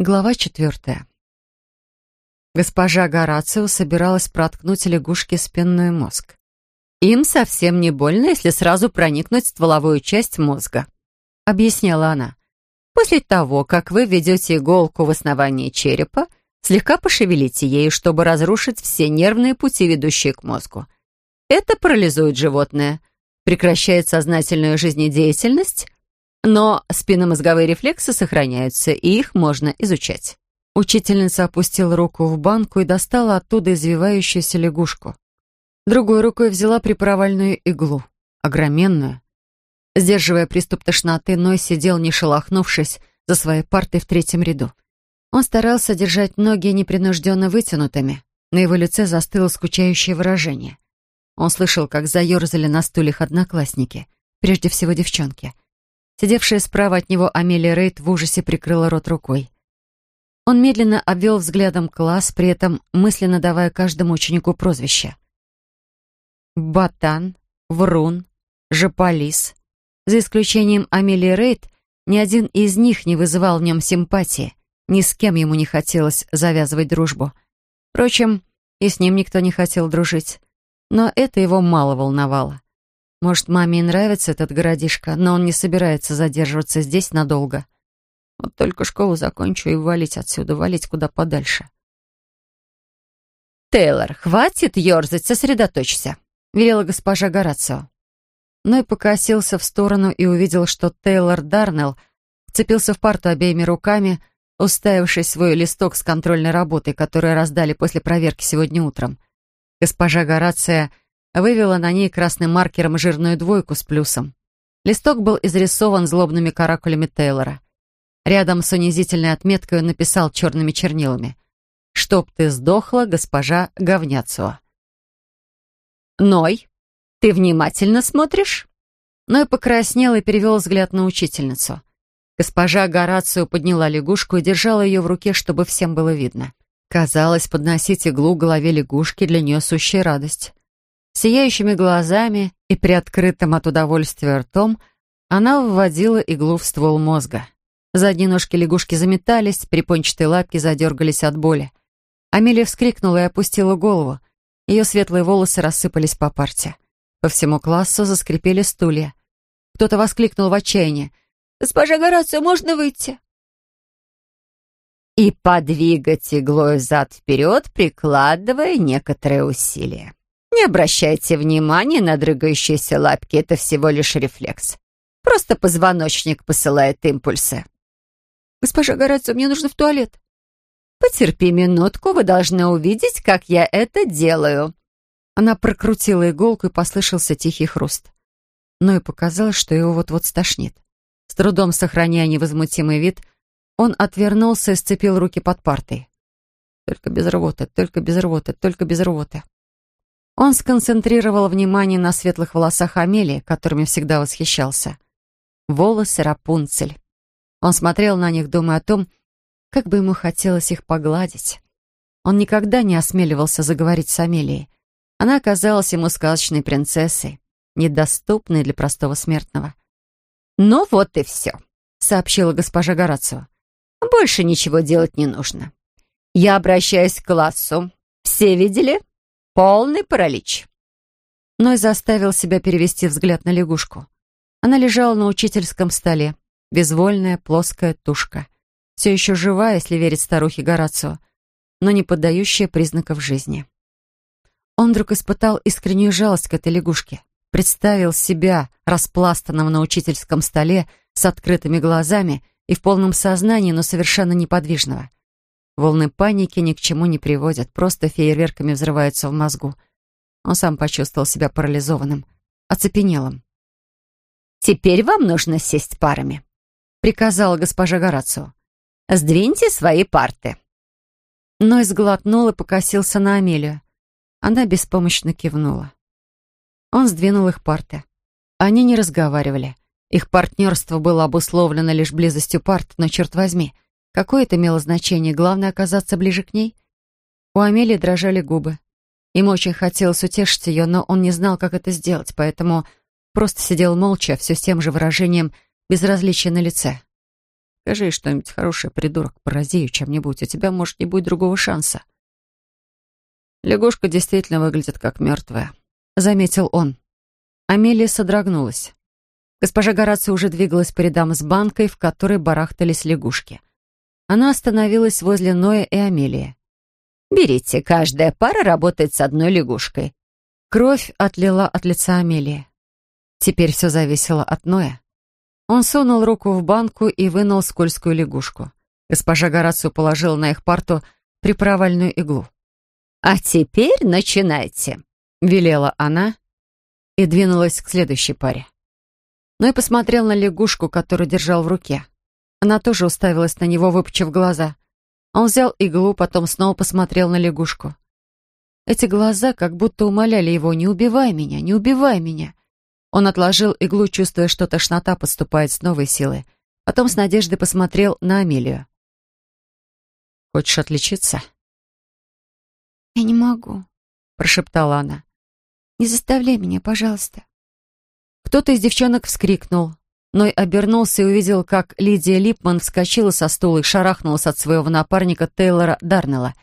Глава четвертая. Госпожа Горацио собиралась проткнуть лягушке спинной мозг. «Им совсем не больно, если сразу проникнуть в стволовую часть мозга», — объясняла она. «После того, как вы введете иголку в основание черепа, слегка пошевелите ею, чтобы разрушить все нервные пути, ведущие к мозгу. Это парализует животное, прекращает сознательную жизнедеятельность, но спинномозговые рефлексы сохраняются, и их можно изучать. Учительница опустила руку в банку и достала оттуда извивающуюся лягушку. Другой рукой взяла припровальную иглу, огроменную. Сдерживая приступ тошноты, Ной сидел, не шелохнувшись, за своей партой в третьем ряду. Он старался держать ноги непринужденно вытянутыми. На его лице застыло скучающее выражение. Он слышал, как заерзали на стульях одноклассники, прежде всего девчонки — Сидевшая справа от него Амелия Рейд в ужасе прикрыла рот рукой. Он медленно обвел взглядом класс, при этом мысленно давая каждому ученику прозвище. Батан, Врун, Жополис. За исключением Амелии Рейд, ни один из них не вызывал в нем симпатии. Ни с кем ему не хотелось завязывать дружбу. Впрочем, и с ним никто не хотел дружить. Но это его мало волновало. Может, маме и нравится этот городишко, но он не собирается задерживаться здесь надолго. Вот только школу закончу и валить отсюда, валить куда подальше. «Тейлор, хватит ерзать, сосредоточься», — велела госпожа Горацио. Но и покосился в сторону и увидел, что Тейлор Дарнелл вцепился в парту обеими руками, уставившись свой листок с контрольной работой, которую раздали после проверки сегодня утром. Госпожа Горация вывела на ней красным маркером жирную двойку с плюсом. Листок был изрисован злобными каракулями Тейлора. Рядом с унизительной отметкой он написал черными чернилами «Чтоб ты сдохла, госпожа Говняцуа». «Ной, ты внимательно смотришь?» Ной покраснел и перевел взгляд на учительницу. Госпожа Горацио подняла лягушку и держала ее в руке, чтобы всем было видно. Казалось, подносить иглу к голове лягушки для нее сущая радость. Сияющими глазами и приоткрытым от удовольствия ртом она вводила иглу в ствол мозга. Задние ножки лягушки заметались, припончатые лапки задергались от боли. Амелия вскрикнула и опустила голову. Ее светлые волосы рассыпались по парте. По всему классу заскрипели стулья. Кто-то воскликнул в отчаянии. «Госпожа Горацио, можно выйти?» «И подвигать иглой взад-вперед, прикладывая некоторые усилия», не обращайте внимания на дрыгающиеся лапки, это всего лишь рефлекс. Просто позвоночник посылает импульсы. «Госпожа Горацио, мне нужно в туалет». «Потерпи минутку, вы должны увидеть, как я это делаю». Она прокрутила иголку, и послышался тихий хруст. Но и показалось, что его вот-вот стошнит. С трудом сохраняя невозмутимый вид, он отвернулся и сцепил руки под партой. «Только без рвоты, только без рвоты, только без рвоты». Он сконцентрировал внимание на светлых волосах Амелии, которыми всегда восхищался. Волосы Рапунцель. Он смотрел на них, думая о том, как бы ему хотелось их погладить. Он никогда не осмеливался заговорить с Амелией. Она оказалась ему сказочной принцессой, недоступной для простого смертного. «Ну вот и все», — сообщила госпожа Горацио. «Больше ничего делать не нужно. Я обращаюсь к классу. Все видели?» Полный паралич. Ной заставил себя перевести взгляд на лягушку. Она лежала на учительском столе, безвольная, плоская тушка. Все еще живая, если верить старухе Горацио, но не поддающая признаков жизни. Он вдруг испытал искреннюю жалость к этой лягушке. Представил себя распластанным на учительском столе с открытыми глазами и в полном сознании, но совершенно неподвижного. Волны паники ни к чему не приводят, просто фейерверками взрываются в мозгу. Он сам почувствовал себя парализованным, оцепенелым. «Теперь вам нужно сесть парами», — приказала госпожа Горацио. «Сдвиньте свои парты». Ной сглотнул и покосился на Амелию. Она беспомощно кивнула. Он сдвинул их парты. Они не разговаривали. Их партнерство было обусловлено лишь близостью парт, но, черт возьми, — Какое это имело значение? Главное — оказаться ближе к ней? У Амелии дрожали губы. Ему очень хотелось утешить ее, но он не знал, как это сделать, поэтому просто сидел молча, все с тем же выражением безразличия на лице. Скажи что-нибудь хорошее, придурок, порази ее чем-нибудь. У тебя, может, не будет другого шанса. Лягушка действительно выглядит как мертвая, заметил он. Амелия содрогнулась. Госпожа Горацио уже двигалась по рядам с банкой, в которой барахтались лягушки. Она остановилась возле Ноя и Амелии. «Берите, каждая пара работает с одной лягушкой». Кровь отлила от лица Амелии. Теперь все зависело от Ноя. Он сунул руку в банку и вынул скользкую лягушку. Госпожа Горацио положила на их парту припровальную иглу. «А теперь начинайте», — велела она и двинулась к следующей паре. Ной посмотрел на лягушку, которую держал в руке. Она тоже уставилась на него, выпучив глаза. Он взял иглу, потом снова посмотрел на лягушку. Эти глаза как будто умоляли его «Не убивай меня, не убивай меня». Он отложил иглу, чувствуя, что тошнота подступает с новой силой. Потом с надеждой посмотрел на Амелию. «Хочешь отличиться?» «Я не могу», — прошептала она. «Не заставляй меня, пожалуйста». Кто-то из девчонок вскрикнул. Ной обернулся и увидел, как Лидия Липман вскочила со стула и шарахнулась от своего напарника Тейлора Дарнелла.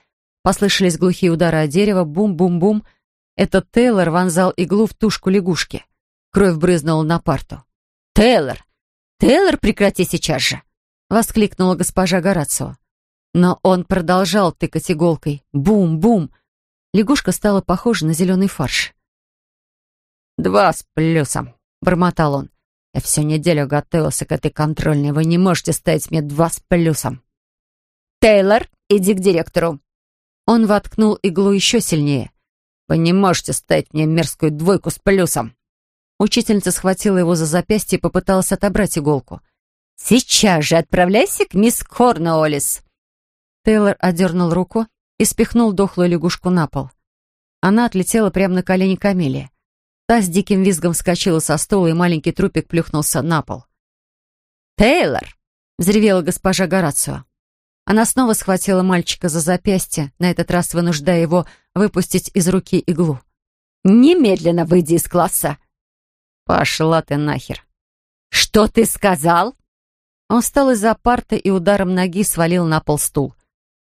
Послышались глухие удары о дерево, бум-бум-бум. Этот Тейлор вонзал иглу в тушку лягушки. Кровь брызнула на парту. «Тейлор! Тейлор, прекрати сейчас же!» — воскликнула госпожа Горацио. Но он продолжал тыкать иголкой. Бум-бум! Лягушка стала похожа на зеленый фарш. «Два с плюсом», бормотал он. «Я всю неделю готовился к этой контрольной. Вы не можете ставить мне два с плюсом». «Тейлор, иди к директору». Он воткнул иглу еще сильнее. «Вы не можете ставить мне мерзкую двойку с плюсом». Учительница схватила его за запястье и попыталась отобрать иголку. «Сейчас же отправляйся к мисс Корнуоллис». Тейлор одернул руку и спихнул дохлую лягушку на пол. Она отлетела прямо на колени Камелии. Та с диким визгом вскочила со стула, и маленький трупик плюхнулся на пол. «Тейлор!» — взревела госпожа Горацио. Она снова схватила мальчика за запястье, на этот раз вынуждая его выпустить из руки иглу. «Немедленно выйди из класса!» «Пошла ты нахер!» «Что ты сказал?» Он встал из-за парты и ударом ноги свалил на пол стул.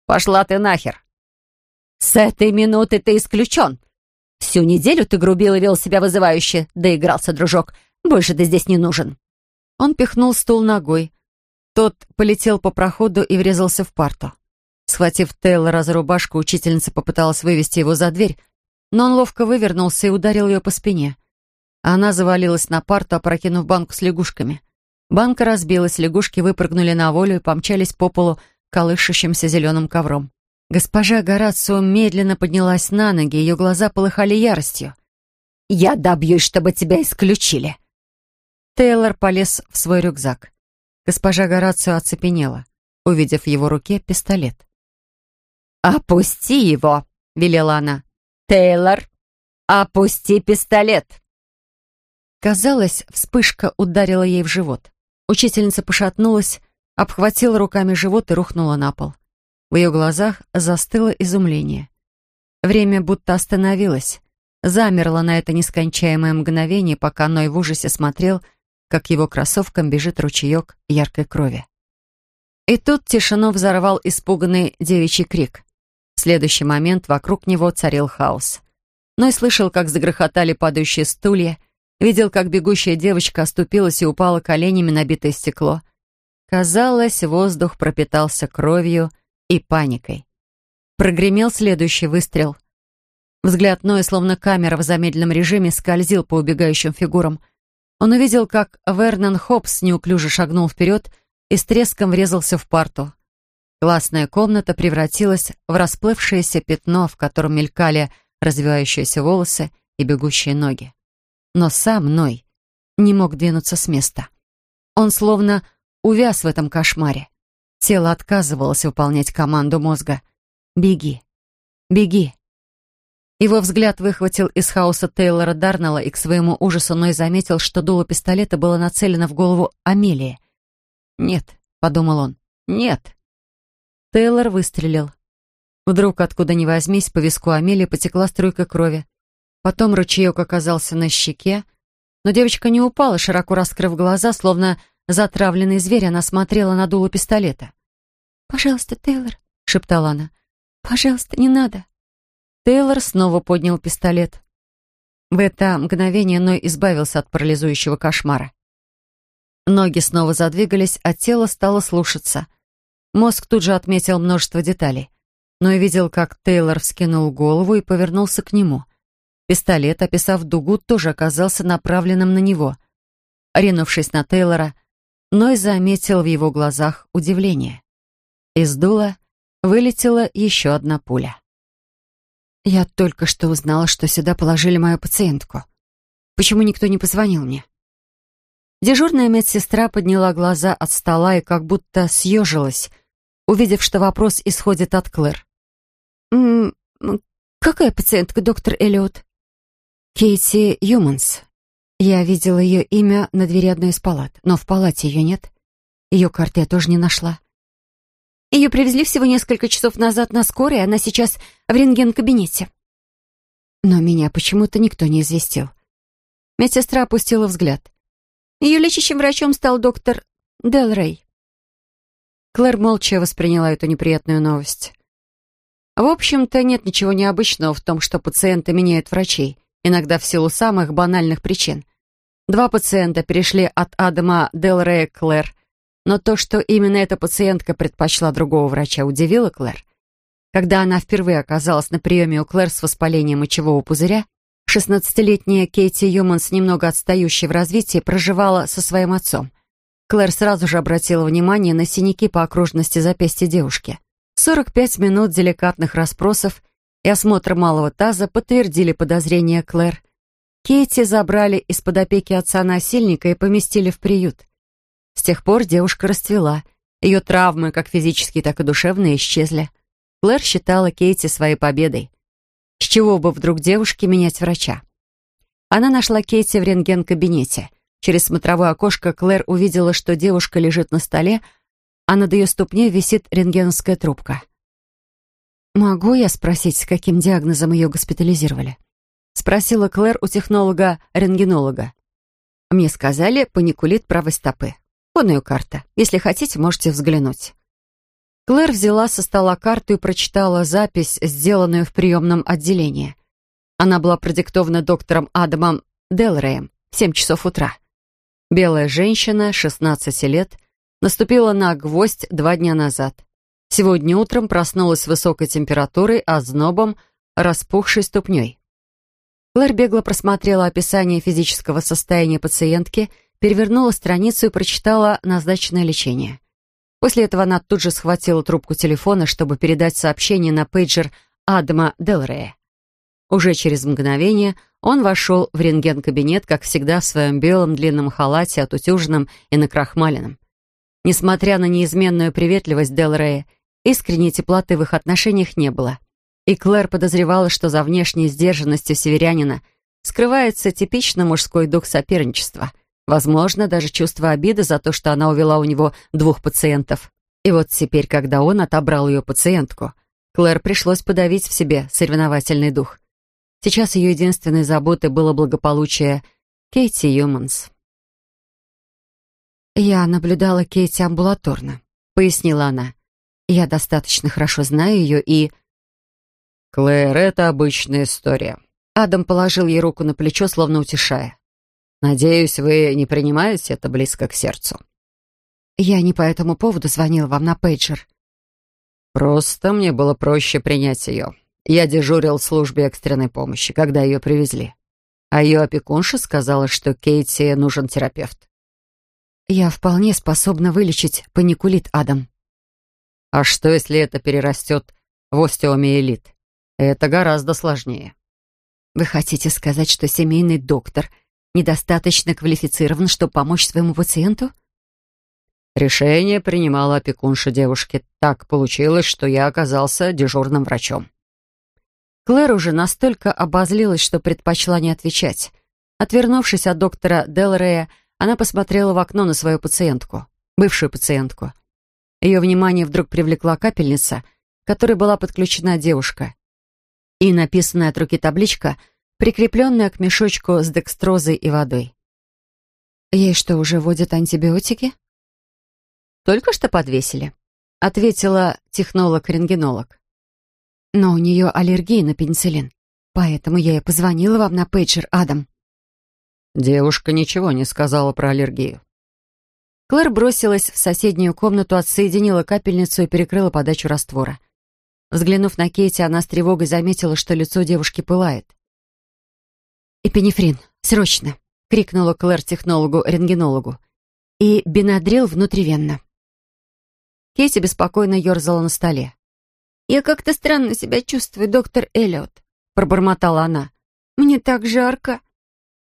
«Пошла ты нахер!» «С этой минуты ты исключен. Всю неделю ты грубил и вел себя вызывающе. Доигрался, дружок. Больше ты здесь не нужен». Он пихнул стул ногой. Тот полетел по проходу и врезался в парту. Схватив Тейлора за рубашку, учительница попыталась вывести его за дверь, но он ловко вывернулся и ударил ее по спине. Она завалилась на парту, опрокинув банку с лягушками. Банка разбилась, лягушки выпрыгнули на волю и помчались по полу колышущимся зеленым ковром. Госпожа Горацио медленно поднялась на ноги, ее глаза полыхали яростью. «Я добьюсь, чтобы тебя исключили!» Тейлор полез в свой рюкзак. Госпожа Горацио оцепенела, увидев в его руке пистолет. «Опусти его!» — велела она. «Тейлор, опусти пистолет!» Казалось, вспышка ударила ей в живот. Учительница пошатнулась, обхватила руками живот и рухнула на пол. В ее глазах застыло изумление. Время будто остановилось, замерло на это нескончаемое мгновение, пока Ной в ужасе смотрел, как его кроссовкам бежит ручеек яркой крови. И тут тишину взорвал испуганный девичий крик. В следующий момент вокруг него царил хаос. Ной слышал, как загрохотали падающие стулья, видел, как бегущая девочка оступилась и упала коленями на битое стекло. Казалось, воздух пропитался кровью, и паникой. Прогремел следующий выстрел. Взгляд Ноя, словно камера в замедленном режиме, скользил по убегающим фигурам. Он увидел, как Вернон Хопс неуклюже шагнул вперед и с треском врезался в парту. Классная комната превратилась в расплывшееся пятно, в котором мелькали развивающиеся волосы и бегущие ноги. Но сам Ной не мог двинуться с места. Он словно увяз в этом кошмаре. Тело отказывалось выполнять команду мозга. «Беги! Беги!» Его взгляд выхватил из хаоса Тейлора Дарнелла и к своему ужасу Ной заметил, что дуло пистолета было нацелено в голову Амелии. «Нет», — подумал он, — «нет». Тейлор выстрелил. Вдруг, откуда ни возьмись, по виску Амелии потекла струйка крови. Потом ручеек оказался на щеке, но девочка не упала, широко раскрыв глаза, словно затравленный зверь, она смотрела на дуло пистолета. «Пожалуйста, Тейлор», — шептала она. «Пожалуйста, не надо». Тейлор снова поднял пистолет. В это мгновение Ной избавился от парализующего кошмара. Ноги снова задвигались, а тело стало слушаться. Мозг тут же отметил множество деталей. Ной видел, как Тейлор вскинул голову и повернулся к нему. Пистолет, описав дугу, тоже оказался направленным на него. Ринувшись на Тейлора, Ной заметил в его глазах удивление. Из дула вылетела еще одна пуля. «Я только что узнала, что сюда положили мою пациентку. Почему никто не позвонил мне?» Дежурная медсестра подняла глаза от стола и как будто съежилась, увидев, что вопрос исходит от Клэр. «М -м, «Какая пациентка, доктор Эллиот?» Кейти Юманс. Я видела ее имя на двери одной из палат, но в палате ее нет. Ее карты я тоже не нашла. Ее привезли всего несколько часов назад на скорой, она сейчас в рентген-кабинете. Но меня почему-то никто не известил. Медсестра опустила взгляд. Ее лечащим врачом стал доктор Делрей. Клэр молча восприняла эту неприятную новость. В общем-то, нет ничего необычного в том, что пациенты меняют врачей иногда в силу самых банальных причин. Два пациента перешли от Адама Делрея к Клэр, но то, что именно эта пациентка предпочла другого врача, удивило Клэр. Когда она впервые оказалась на приеме у Клэр с воспалением мочевого пузыря, 16-летняя Кейти Юманс, немного отстающая в развитии, проживала со своим отцом. Клэр сразу же обратила внимание на синяки по окружности запястья девушки. 45 минут деликатных расспросов и осмотр малого таза подтвердили подозрения Клэр. Кейти забрали из-под опеки отца насильника и поместили в приют. С тех пор девушка расцвела. Ее травмы, как физические, так и душевные, исчезли. Клэр считала Кейти своей победой. С чего бы вдруг девушке менять врача? Она нашла Кейти в рентген-кабинете. Через смотровое окошко Клэр увидела, что девушка лежит на столе, а над ее ступней висит рентгеновская трубка. «Могу я спросить, с каким диагнозом ее госпитализировали?» Спросила Клэр у технолога-рентгенолога. Мне сказали паникулит правой стопы. Вон ее карта. Если хотите, можете взглянуть. Клэр взяла со стола карту и прочитала запись, сделанную в приемном отделении. Она была продиктована доктором Адамом Делреем в 7 часов утра. Белая женщина, 16 лет, наступила на гвоздь два дня назад. Сегодня утром проснулась с высокой температурой, а знобом, распухшей ступней. Клэр бегло просмотрела описание физического состояния пациентки, перевернула страницу и прочитала назначенное лечение. После этого она тут же схватила трубку телефона, чтобы передать сообщение на пейджер Адама Делрея. Уже через мгновение он вошел в рентген-кабинет, как всегда, в своем белом длинном халате, отутюженном и накрахмаленном. Несмотря на неизменную приветливость Делрея, Искренней теплоты в их отношениях не было. И Клэр подозревала, что за внешней сдержанностью северянина скрывается типично мужской дух соперничества. Возможно, даже чувство обиды за то, что она увела у него двух пациентов. И вот теперь, когда он отобрал ее пациентку, Клэр пришлось подавить в себе соревновательный дух. Сейчас ее единственной заботой было благополучие Кейти Юманс. «Я наблюдала Кейти амбулаторно», — пояснила она. Я достаточно хорошо знаю ее и...» «Клэр, это обычная история». Адам положил ей руку на плечо, словно утешая. «Надеюсь, вы не принимаете это близко к сердцу». «Я не по этому поводу звонила вам на пейджер». «Просто мне было проще принять ее. Я дежурил в службе экстренной помощи, когда ее привезли. А ее опекунша сказала, что Кейти нужен терапевт». «Я вполне способна вылечить паникулит, Адам». А что, если это перерастет в остеомиелит? Это гораздо сложнее. Вы хотите сказать, что семейный доктор недостаточно квалифицирован, чтобы помочь своему пациенту? Решение принимала опекунша девушки. Так получилось, что я оказался дежурным врачом. Клэр уже настолько обозлилась, что предпочла не отвечать. Отвернувшись от доктора Делрея, она посмотрела в окно на свою пациентку, бывшую пациентку. Ее внимание вдруг привлекла капельница, к которой была подключена девушка. И написанная от руки табличка, прикрепленная к мешочку с декстрозой и водой. Ей что, уже вводят антибиотики? Только что подвесили, ответила технолог-рентгенолог. Но у нее аллергия на пенициллин, поэтому я и позвонила вам на пейджер, Адам. Девушка ничего не сказала про аллергию. Клэр бросилась в соседнюю комнату, отсоединила капельницу и перекрыла подачу раствора. Взглянув на Кейти, она с тревогой заметила, что лицо девушки пылает. «Эпинефрин, срочно!» — крикнула Клэр технологу-рентгенологу. «И бенадрил внутривенно». Кейти беспокойно ерзала на столе. «Я как-то странно себя чувствую, доктор Эллиот», — пробормотала она. «Мне так жарко».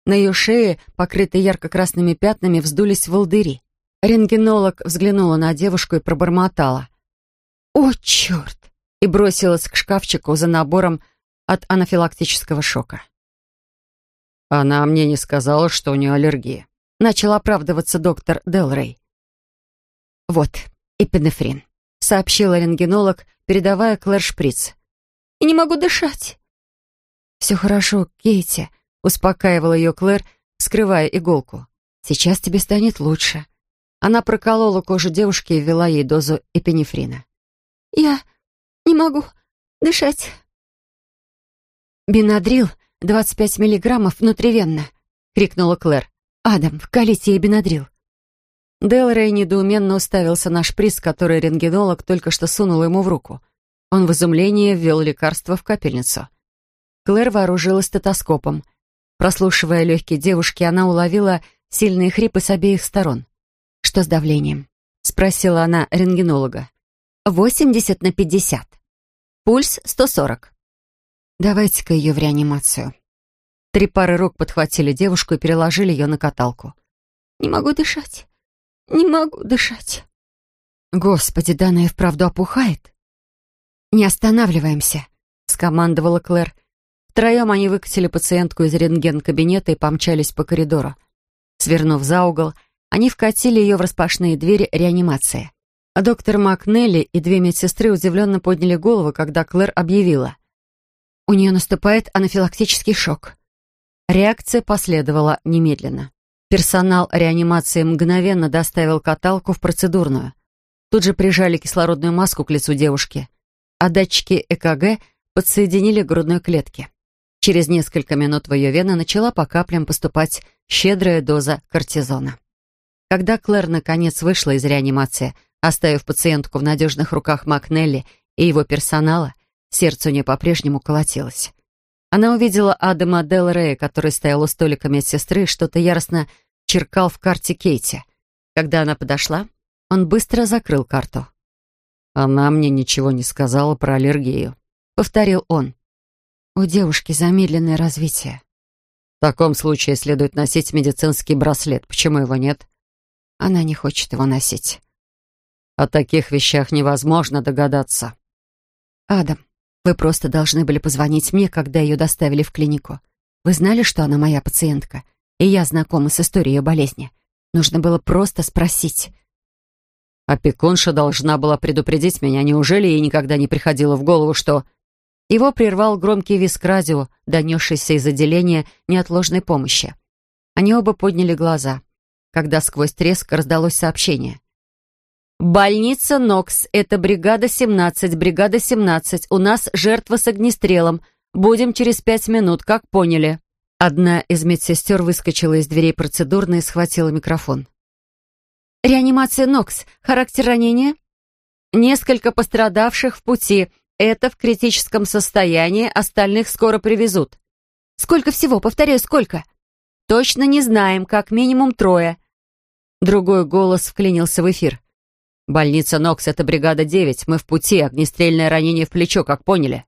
На ее шее, покрытой ярко-красными пятнами, вздулись волдыри. Рентгенолог взглянула на девушку и пробормотала. «О, черт!» И бросилась к шкафчику за набором от анафилактического шока. «Она мне не сказала, что у нее аллергия», — начал оправдываться доктор Делрей. «Вот, эпинефрин», — сообщила рентгенолог, передавая Клэр шприц. «И не могу дышать». «Все хорошо, Кейти», Успокаивала ее Клэр, скрывая иголку. «Сейчас тебе станет лучше». Она проколола кожу девушки и ввела ей дозу эпинефрина. «Я могу дышать». «Бенадрил, 25 миллиграммов внутривенно», — крикнула Клэр. «Адам, вкалите ей бенадрил». Делрей недоуменно уставился на шприц, который рентгенолог только что сунул ему в руку. Он в изумлении ввел лекарство в капельницу. Клэр вооружилась стетоскопом — Прослушивая легкие девушки, она уловила сильные хрипы с обеих сторон. «Что с давлением?» — спросила она рентгенолога. «Восемьдесят на пятьдесят. Пульс сто сорок». «Давайте-ка ее в реанимацию». Три пары рук подхватили девушку и переложили ее на каталку. «Не могу дышать. Не могу дышать». «Господи, да она и вправду опухает». «Не останавливаемся», — скомандовала Клэр. Втроем они выкатили пациентку из рентген-кабинета и помчались по коридору. Свернув за угол, они вкатили ее в распашные двери реанимации. А доктор Макнелли и две медсестры удивленно подняли голову, когда Клэр объявила. У нее наступает анафилактический шок. Реакция последовала немедленно. Персонал реанимации мгновенно доставил каталку в процедурную. Тут же прижали кислородную маску к лицу девушки, а датчики ЭКГ подсоединили к грудной клетке. Через несколько минут в ее вены начала по каплям поступать щедрая доза кортизона. Когда Клэр наконец вышла из реанимации, оставив пациентку в надежных руках Макнелли и его персонала, сердце у нее по-прежнему колотилось. Она увидела Адама Дел Рея, который стоял у столика медсестры и что-то яростно черкал в карте Кейти. Когда она подошла, он быстро закрыл карту. «Она мне ничего не сказала про аллергию», — повторил он. У девушки замедленное развитие. В таком случае следует носить медицинский браслет. Почему его нет? Она не хочет его носить. О таких вещах невозможно догадаться. Адам, вы просто должны были позвонить мне, когда ее доставили в клинику. Вы знали, что она моя пациентка, и я знакома с историей ее болезни. Нужно было просто спросить. Опекунша должна была предупредить меня. Неужели ей никогда не приходило в голову, что... Его прервал громкий визг радио, донесшийся из отделения неотложной помощи. Они оба подняли глаза, когда сквозь треск раздалось сообщение. «Больница Нокс. Это бригада 17, бригада 17. У нас жертва с огнестрелом. Будем через пять минут, как поняли». Одна из медсестер выскочила из дверей процедурной и схватила микрофон. «Реанимация Нокс. Характер ранения?» «Несколько пострадавших в пути. Это в критическом состоянии, остальных скоро привезут. Сколько всего? Повторяю, сколько? Точно не знаем, как минимум трое. Другой голос вклинился в эфир. «Больница Нокс — это бригада 9. Мы в пути. Огнестрельное ранение в плечо, как поняли?»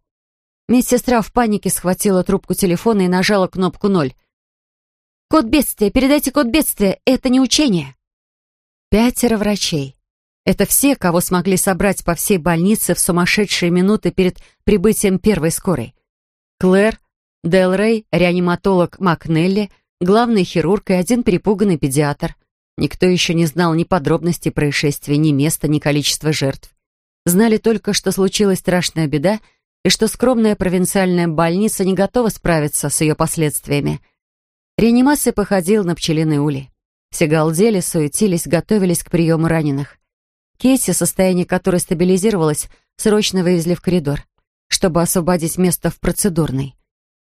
Медсестра в панике схватила трубку телефона и нажала кнопку «ноль». «Код бедствия! Передайте код бедствия! Это не учение!» Пятеро врачей. Это все, кого смогли собрать по всей больнице в сумасшедшие минуты перед прибытием первой скорой. Клэр, Делрей, реаниматолог Макнелли, главный хирург и один перепуганный педиатр. Никто еще не знал ни подробностей происшествия, ни места, ни количества жертв. Знали только, что случилась страшная беда и что скромная провинциальная больница не готова справиться с ее последствиями. Реанимация походила на пчелиный улей. Все галдели, суетились, готовились к приему раненых. Кейси, состояние которой стабилизировалось, срочно вывезли в коридор, чтобы освободить место в процедурной.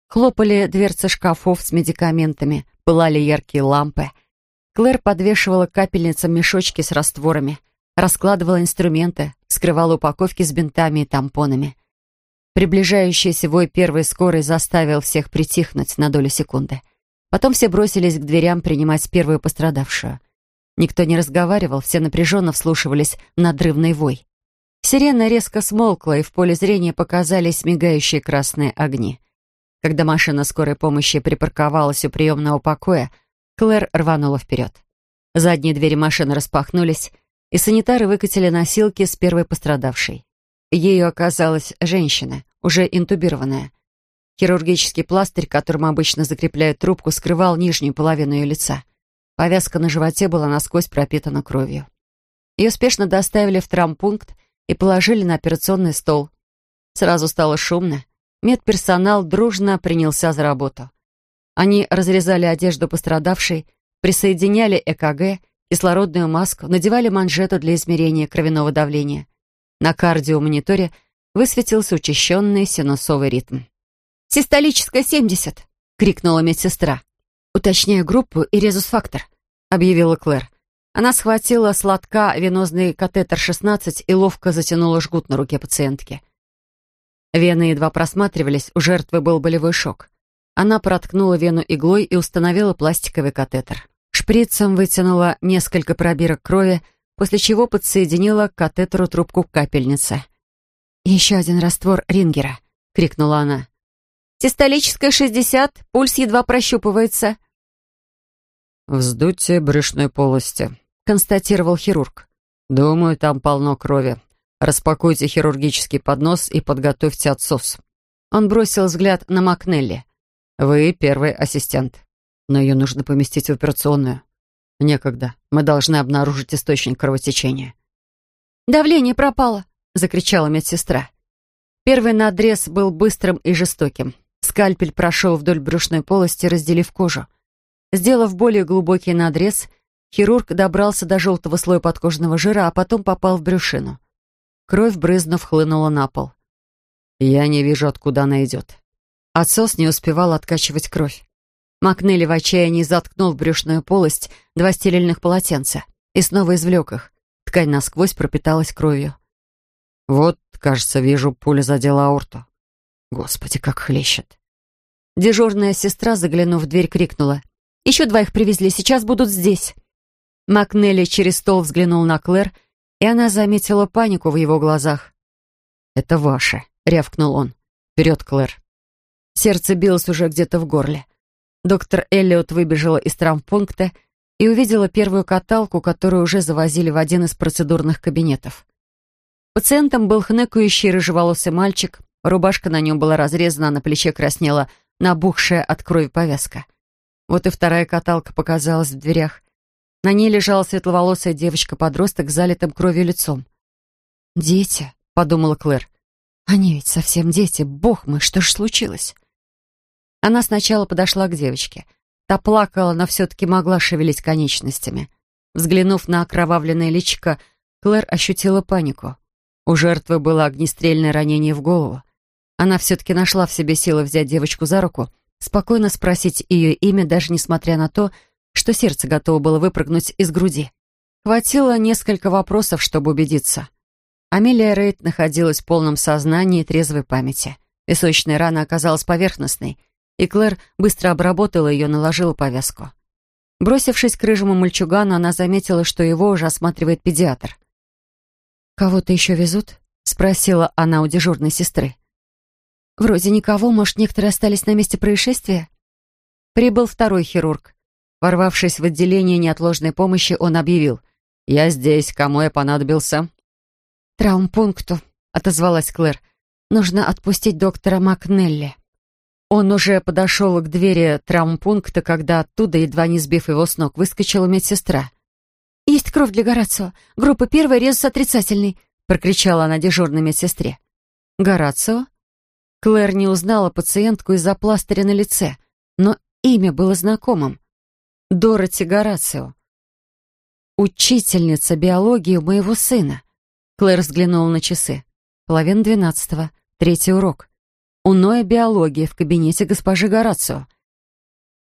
Хлопали дверцы шкафов с медикаментами, пылали яркие лампы. Клэр подвешивала капельницам мешочки с растворами, раскладывала инструменты, скрывала упаковки с бинтами и тампонами. Приближающийся вой первой скорой заставил всех притихнуть на долю секунды. Потом все бросились к дверям принимать первую пострадавшую. Никто не разговаривал, все напряженно вслушивались в надрывный вой. Сирена резко смолкла, и в поле зрения показались мигающие красные огни. Когда машина скорой помощи припарковалась у приемного покоя, Клэр рванула вперед. Задние двери машины распахнулись, и санитары выкатили носилки с первой пострадавшей. Ею оказалась женщина, уже интубированная. Хирургический пластырь, которым обычно закрепляют трубку, скрывал нижнюю половину ее лица. Повязка на животе была насквозь пропитана кровью. Ее спешно доставили в травмпункт и положили на операционный стол. Сразу стало шумно. Медперсонал дружно принялся за работу. Они разрезали одежду пострадавшей, присоединяли ЭКГ, кислородную маску, надевали манжету для измерения кровяного давления. На кардиомониторе высветился учащенный синусовый ритм. «Систолическая 70!» — крикнула медсестра. «Уточняю группу и резус-фактор», — объявила Клэр. Она схватила сладка венозный катетер 16 и ловко затянула жгут на руке пациентки. Вены едва просматривались, у жертвы был болевой шок. Она проткнула вену иглой и установила пластиковый катетер. Шприцем вытянула несколько пробирок крови, после чего подсоединила к катетеру трубку капельницы. «Еще один раствор Рингера», — крикнула она. «Систолическая 60, пульс едва прощупывается». «Вздутие брюшной полости», — констатировал хирург. «Думаю, там полно крови. Распакуйте хирургический поднос и подготовьте отсос». Он бросил взгляд на Макнелли. «Вы первый ассистент, но ее нужно поместить в операционную. Некогда. Мы должны обнаружить источник кровотечения». «Давление пропало», — закричала медсестра. Первый надрез был быстрым и жестоким. Скальпель прошел вдоль брюшной полости, разделив кожу. Сделав более глубокий надрез, хирург добрался до желтого слоя подкожного жира, а потом попал в брюшину. Кровь, брызнув, хлынула на пол. «Я не вижу, откуда она идет». Отсос не успевал откачивать кровь. Макнелли в отчаянии заткнул в брюшную полость два стерильных полотенца и снова извлек их. Ткань насквозь пропиталась кровью. «Вот, кажется, вижу, пуля задела аорту. Господи, как хлещет!» Дежурная сестра, заглянув в дверь, крикнула. «Еще двоих привезли, сейчас будут здесь». Макнелли через стол взглянул на Клэр и она заметила панику в его глазах. «Это ваше», — рявкнул он. «Вперед, Клэр». Сердце билось уже где-то в горле. Доктор Эллиот выбежала из травмпункта и увидела первую каталку, которую уже завозили в один из процедурных кабинетов. Пациентом был хныкающий рыжеволосый мальчик, рубашка на нем была разрезана, а на плече краснела набухшая от крови повязка. Вот и вторая каталка показалась в дверях. На ней лежала светловолосая девочка-подросток с залитым кровью лицом. «Дети», — подумала Клэр. «Они ведь совсем дети. Бог мой, что ж случилось?» Она сначала подошла к девочке. Та плакала, но все-таки могла шевелить конечностями. Взглянув на окровавленное личико, Клэр ощутила панику. У жертвы было огнестрельное ранение в голову. Она все-таки нашла в себе силы взять девочку за руку, спокойно спросить ее имя, даже несмотря на то, что сердце готово было выпрыгнуть из груди. Хватило несколько вопросов, чтобы убедиться. Амелия Рейд находилась в полном сознании и трезвой памяти. Височная рана оказалась поверхностной, и Клэр быстро обработала ее, наложила повязку. Бросившись к рыжему мальчугану, она заметила, что его уже осматривает педиатр. «Кого-то еще везут?» — спросила она у дежурной сестры. «Вроде никого, может, некоторые остались на месте происшествия?» Прибыл второй хирург. Ворвавшись в отделение неотложной помощи, он объявил. «Я здесь. Кому я понадобился?» «Травмпункту», — отозвалась Клэр. «Нужно отпустить доктора Макнелли». Он уже подошел к двери травмпункта, когда оттуда, едва не сбив его с ног, выскочила медсестра. «Есть кровь для Горацио. Группа первая, резус отрицательный», — прокричала она дежурной медсестре. «Горацио?» Клэр не узнала пациентку из-за пластыря на лице, но имя было знакомым. Дороти Горацио. учительница биологии моего сына. Клэр взглянула на часы. Половина двенадцатого. Третий урок. У Ноя биология в кабинете госпожи Горацио.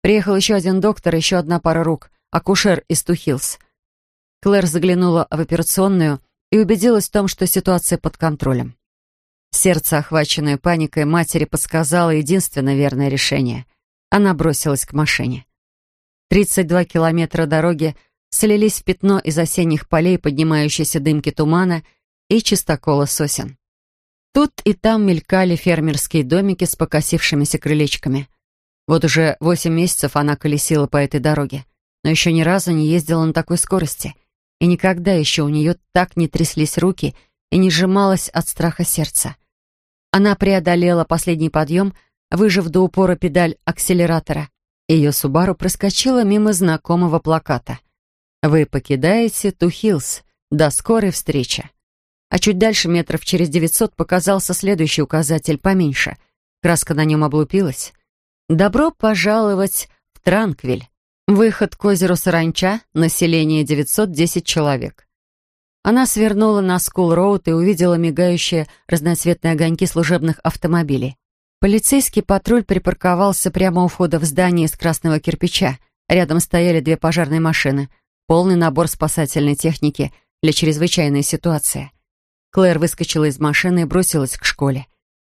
Приехал еще один доктор, еще одна пара рук, акушер из Тухилс. Клэр заглянула в операционную и убедилась в том, что ситуация под контролем. Сердце, охваченное паникой, матери подсказало единственное верное решение. Она бросилась к машине. 32 километра дороги слились в пятно из осенних полей, поднимающейся дымки тумана и чистокола сосен. Тут и там мелькали фермерские домики с покосившимися крылечками. Вот уже восемь месяцев она колесила по этой дороге, но еще ни разу не ездила на такой скорости. И никогда еще у нее так не тряслись руки и не сжималось от страха сердце. Она преодолела последний подъем, выжив до упора педаль акселератора. Ее Субару проскочила мимо знакомого плаката. «Вы покидаете Тухилс. До скорой встречи». А чуть дальше, метров через девятьсот, показался следующий указатель поменьше. Краска на нем облупилась. «Добро пожаловать в Транквиль. Выход к озеру Саранча, население 910 человек». Она свернула на Скул-Роуд и увидела мигающие разноцветные огоньки служебных автомобилей. Полицейский патруль припарковался прямо у входа в здание из красного кирпича. Рядом стояли две пожарные машины, полный набор спасательной техники для чрезвычайной ситуации. Клэр выскочила из машины и бросилась к школе,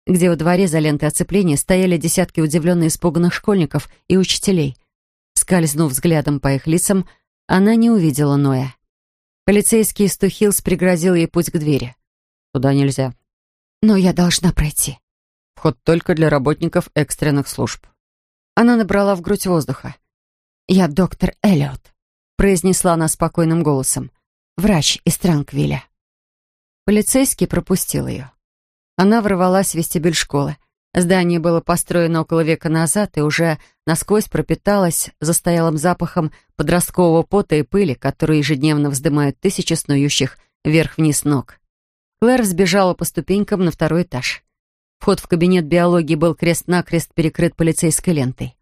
где во дворе за лентой оцепления стояли десятки удивленно испуганных школьников и учителей. Скользнув взглядом по их лицам, она не увидела Ноя. Полицейский из Тухилс пригрозил ей путь к двери. «Туда нельзя». «Но я должна пройти». «Вход только для работников экстренных служб». Она набрала в грудь воздуха. «Я доктор Эллиот», — произнесла она спокойным голосом. «Врач из Транквиля». Полицейский пропустил ее. Она ворвалась в вестибюль школы. Здание было построено около века назад и уже насквозь пропиталось застоялым запахом подросткового пота и пыли, которые ежедневно вздымают тысячи снующих вверх-вниз ног. Клэр сбежала по ступенькам на второй этаж. Вход в кабинет биологии был крест-накрест перекрыт полицейской лентой.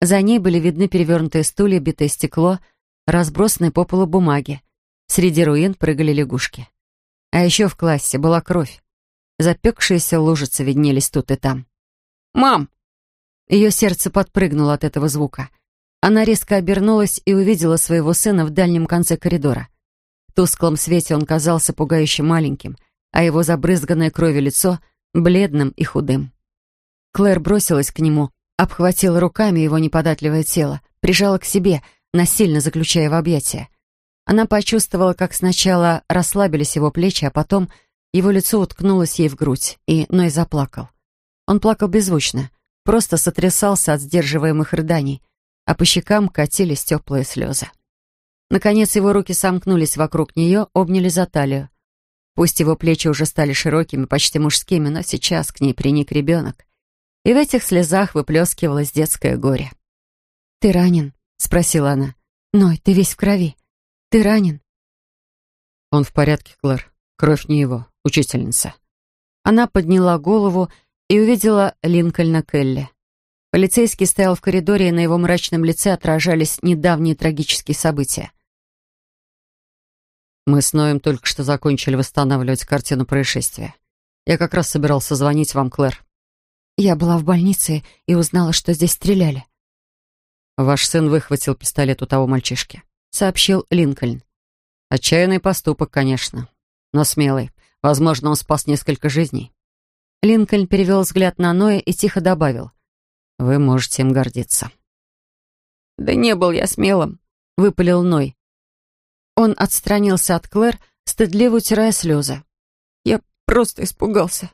За ней были видны перевернутые стулья, битое стекло, разбросанные по полу бумаги. Среди руин прыгали лягушки. А еще в классе была кровь. Запекшиеся лужицы виднелись тут и там. «Мам!» Ее сердце подпрыгнуло от этого звука. Она резко обернулась и увидела своего сына в дальнем конце коридора. В тусклом свете он казался пугающе маленьким, а его забрызганное кровью лицо — бледным и худым. Клэр бросилась к нему, обхватила руками его неподатливое тело, прижала к себе, насильно заключая в объятия. Она почувствовала, как сначала расслабились его плечи, а потом — его лицо уткнулось ей в грудь, и Ной заплакал. Он плакал беззвучно, просто сотрясался от сдерживаемых рыданий, а по щекам катились теплые слезы. Наконец его руки сомкнулись вокруг нее, обняли за талию. Пусть его плечи уже стали широкими, почти мужскими, но сейчас к ней приник ребенок. И в этих слезах выплескивалось детское горе. «Ты ранен?» — спросила она. «Ной, ты весь в крови. Ты ранен?» «Он в порядке, Клэр. Кровь не его учительница». Она подняла голову и увидела Линкольна Келли. Полицейский стоял в коридоре, и на его мрачном лице отражались недавние трагические события. «Мы с Ноем только что закончили восстанавливать картину происшествия. Я как раз собирался звонить вам, Клэр». «Я была в больнице и узнала, что здесь стреляли». «Ваш сын выхватил пистолет у того мальчишки», — сообщил Линкольн. «Отчаянный поступок, конечно, но смелый. Возможно, он спас несколько жизней. Линкольн перевел взгляд на Ноя и тихо добавил. «Вы можете им гордиться». «Да не был я смелым», — выпалил Ной. Он отстранился от Клэр, стыдливо утирая слезы. «Я просто испугался.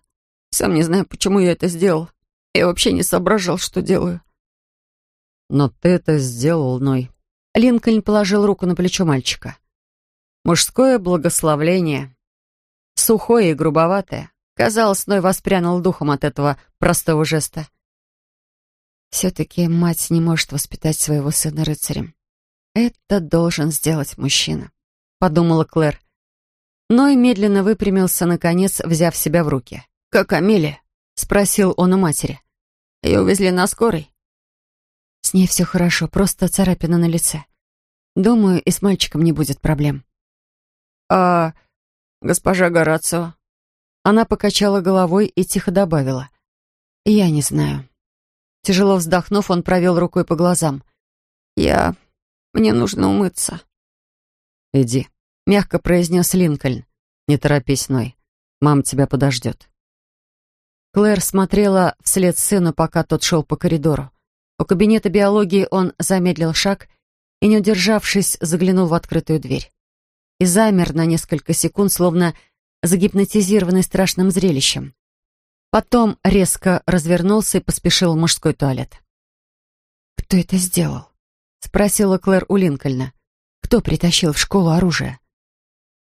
Сам не знаю, почему я это сделал. Я вообще не соображал, что делаю». «Но ты это сделал, Ной». Линкольн положил руку на плечо мальчика. «Мужское благословление сухое и грубоватое. Казалось, Ной воспрянул духом от этого простого жеста. Все-таки мать не может воспитать своего сына рыцарем. Это должен сделать мужчина, подумала Клэр. Ной медленно выпрямился, наконец, взяв себя в руки. «Как Амелия?» — спросил он у матери. «Ее увезли на скорой?» «С ней все хорошо, просто царапина на лице». Думаю, и с мальчиком не будет проблем. А госпожа Горацио? Она покачала головой и тихо добавила. Я не знаю. Тяжело вздохнув, он провел рукой по глазам. Я... Мне нужно умыться. «Иди», — мягко произнес Линкольн. «Не торопись, Ной. Мам тебя подождет». Клэр смотрела вслед сыну, пока тот шел по коридору. У кабинета биологии он замедлил шаг и, не удержавшись, заглянул в открытую дверь. И замер на несколько секунд, словно загипнотизированный страшным зрелищем. Потом резко развернулся и поспешил в мужской туалет. «Кто это сделал?» — спросила Клэр у Линкольна. «Кто притащил в школу оружие?»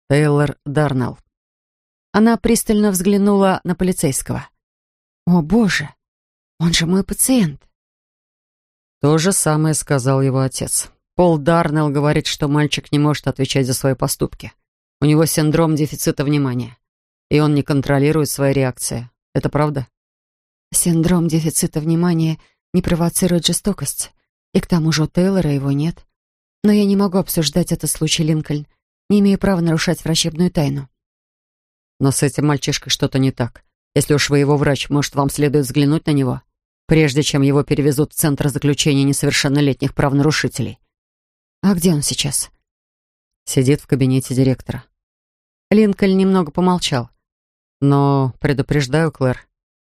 «Тейлор Дарнелл». Она пристально взглянула на полицейского. «О, боже! Он же мой пациент!» То же самое сказал его отец. Пол Дарнелл говорит, что мальчик не может отвечать за свои поступки. У него синдром дефицита внимания, и он не контролирует свои реакции. Это правда? Синдром дефицита внимания не провоцирует жестокость. И к тому же у Тейлора его нет. Но я не могу обсуждать этот случай, Линкольн. Не имею права нарушать врачебную тайну. Но с этим мальчишкой что-то не так. Если уж вы его врач, может, вам следует взглянуть на него, прежде чем его перевезут в Центр заключения несовершеннолетних правонарушителей. А где он сейчас? Сидит в кабинете директора. Линкольн немного помолчал. Но предупреждаю, Клэр,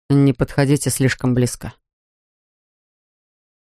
не подходите слишком близко.